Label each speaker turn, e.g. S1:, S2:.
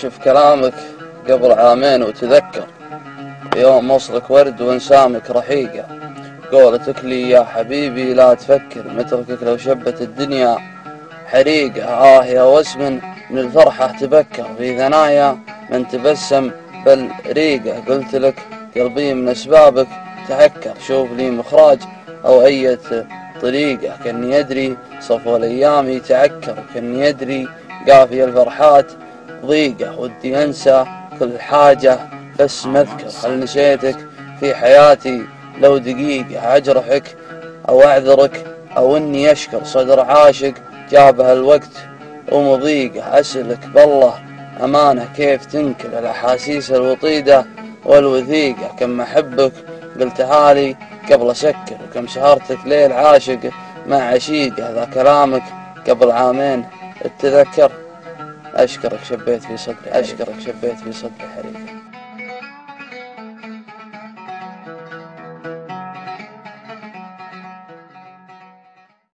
S1: شوف كلامك قبل عامين وتذكر. يوم وصلك ورد وانسامك رحيقة قولتك لي يا حبيبي لا تفكر متركك لو شبت الدنيا حريقة آه يا وسم من الفرحة تبكر في ثنايا من تبسم بل ريقة قلت لك قلبي من أسبابك تهكر شوف لي مخراج أو أية طريقة كني أدري صفو الأيام يتعكر. كني أدري قافي الفرحات ضيقة ودي أنسى كل حاجة. بس مذكر هل نسيتك في حياتي. لو دقيقة أجرحك أو أعذرك أو إني أشكر صدر عاشق جابها الوقت ومضيقة أسألك بالله أمانة كيف تنكر الأحاسيس الوطيدة والوثيقة. كم أحبك قلتها لي قبل أسكر. وكم سهرتك ليل عاشق مع عشيقة هذا كلامك قبل عامين اتذكر أشكرك شبيت في صدري أشكرك شبيت في صدري حريقة